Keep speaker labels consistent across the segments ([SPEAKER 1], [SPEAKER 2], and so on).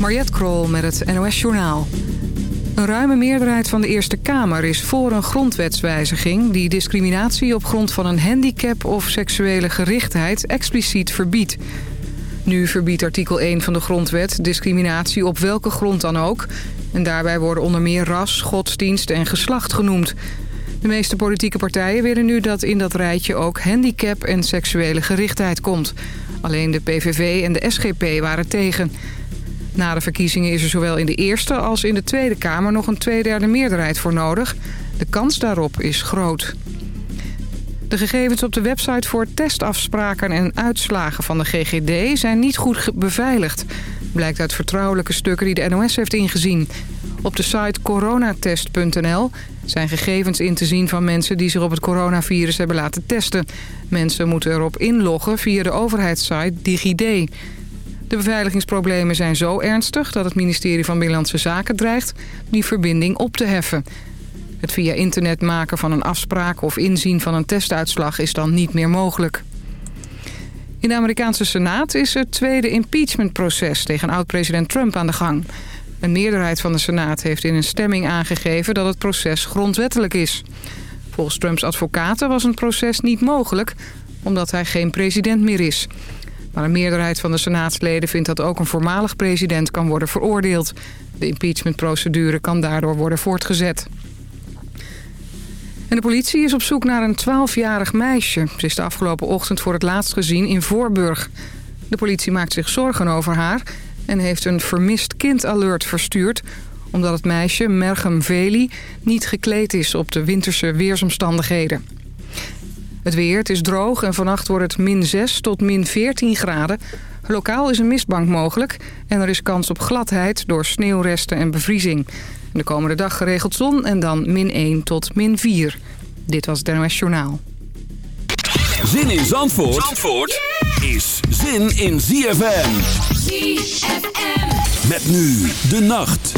[SPEAKER 1] Mariette Krol met het NOS Journaal. Een ruime meerderheid van de Eerste Kamer is voor een grondwetswijziging... die discriminatie op grond van een handicap of seksuele gerichtheid expliciet verbiedt. Nu verbiedt artikel 1 van de grondwet discriminatie op welke grond dan ook... en daarbij worden onder meer ras, godsdienst en geslacht genoemd... De meeste politieke partijen willen nu dat in dat rijtje ook handicap en seksuele gerichtheid komt. Alleen de PVV en de SGP waren tegen. Na de verkiezingen is er zowel in de Eerste als in de Tweede Kamer nog een tweederde meerderheid voor nodig. De kans daarop is groot. De gegevens op de website voor testafspraken en uitslagen van de GGD zijn niet goed beveiligd. Blijkt uit vertrouwelijke stukken die de NOS heeft ingezien. Op de site coronatest.nl zijn gegevens in te zien van mensen die zich op het coronavirus hebben laten testen. Mensen moeten erop inloggen via de overheidssite DigiD. De beveiligingsproblemen zijn zo ernstig dat het ministerie van Binnenlandse Zaken dreigt die verbinding op te heffen. Het via internet maken van een afspraak of inzien van een testuitslag is dan niet meer mogelijk. In de Amerikaanse Senaat is het tweede impeachmentproces tegen oud-president Trump aan de gang. Een meerderheid van de Senaat heeft in een stemming aangegeven dat het proces grondwettelijk is. Volgens Trumps advocaten was een proces niet mogelijk omdat hij geen president meer is. Maar een meerderheid van de senaatsleden vindt dat ook een voormalig president kan worden veroordeeld. De impeachmentprocedure kan daardoor worden voortgezet. En de politie is op zoek naar een 12-jarig meisje. Ze is de afgelopen ochtend voor het laatst gezien in Voorburg. De politie maakt zich zorgen over haar en heeft een vermist kind alert verstuurd... omdat het meisje, Mergem Veli, niet gekleed is op de winterse weersomstandigheden. Het weer, het is droog en vannacht wordt het min 6 tot min 14 graden. Lokaal is een mistbank mogelijk en er is kans op gladheid door sneeuwresten en bevriezing. De komende dag geregeld zon en dan min 1 tot min 4. Dit was het NOS Journaal.
[SPEAKER 2] Zin in Zandvoort, Zandvoort is zin in ZFM. ZFM. Met nu de nacht.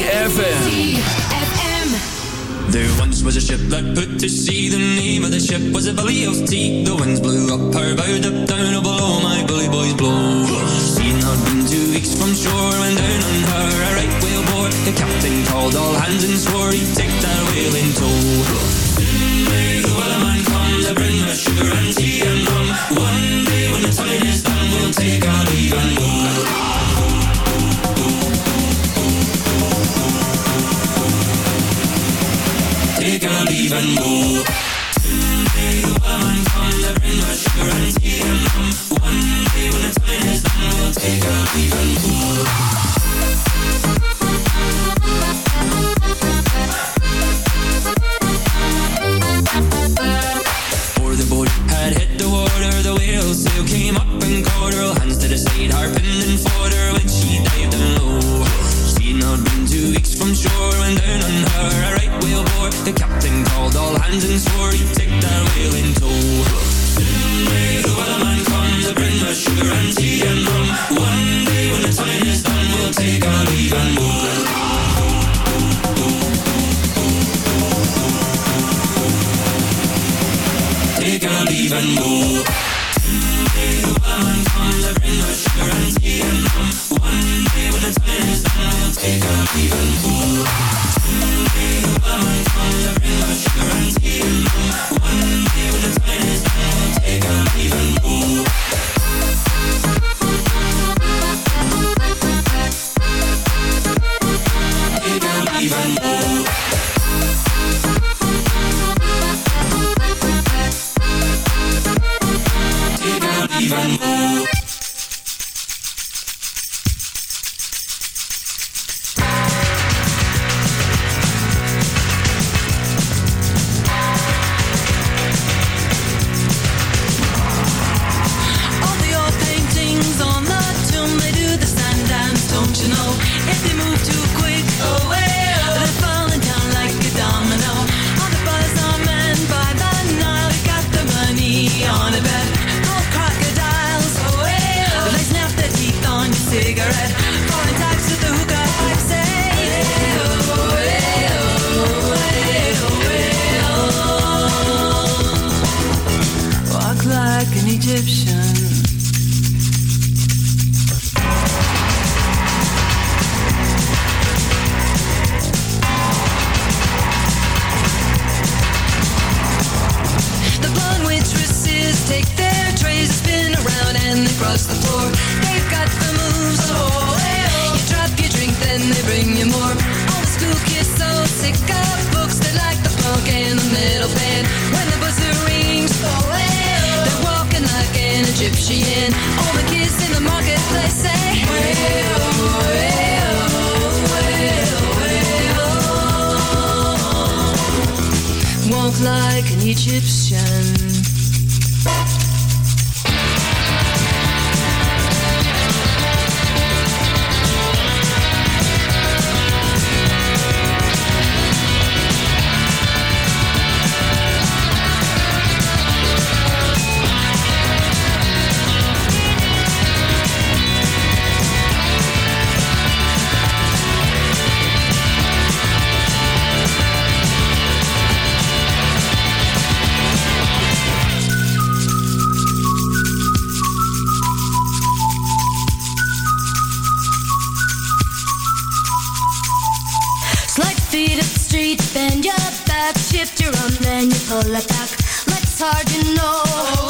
[SPEAKER 2] ZFM. There
[SPEAKER 3] once was a ship that put to sea. The name of the ship was a Billy T. The winds blew up her bow, up down, oh blow, my bully boys blow. Seen her been two weeks from shore, and down on her a right whale bore. The captain called all hands and swore he'd take that whale in tow. Soon the wellerman comes, to bring her sugar and tea and rum. One day when the time is done, we'll take our leave and go. even more the woman comes, bring my sugar and tea and rum One day when the time is done, we'll take her even more came up and called hands to the side, harping and
[SPEAKER 4] falling. Viva get your own, then you pull it back. That's hard, you know.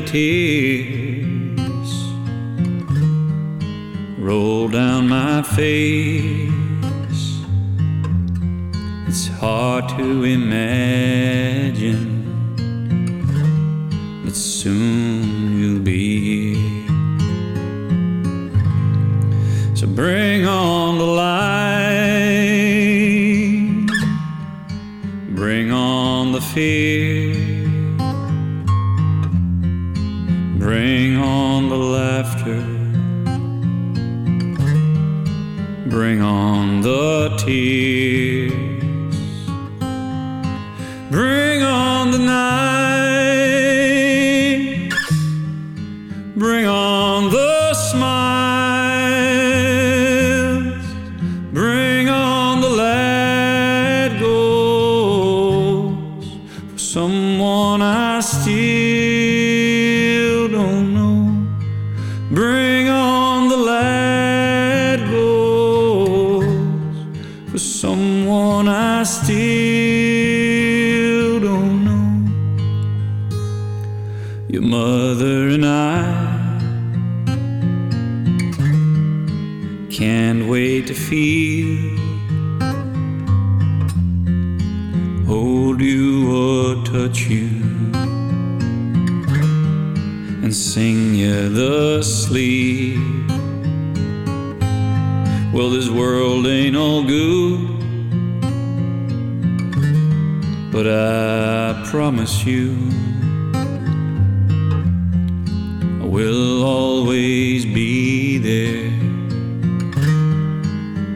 [SPEAKER 5] mighty And night. Can't wait to feel. Hold you or touch you and sing you the sleep. Well, this world ain't all good, but I promise you. will always be there,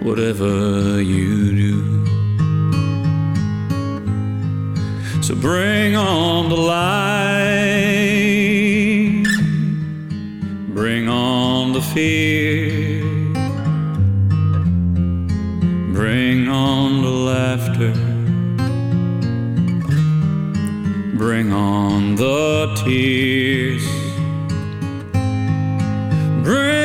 [SPEAKER 5] whatever you do. So bring on the light, bring on the fear, bring on the laughter. bring on the tears. Bring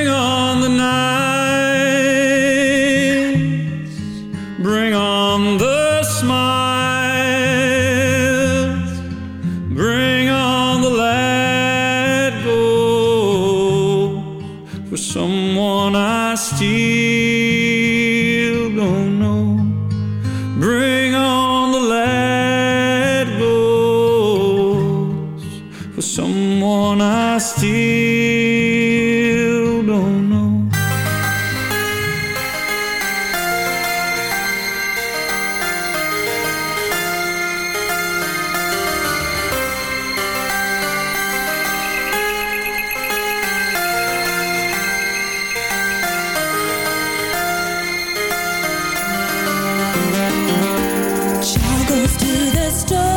[SPEAKER 6] Child goes to the store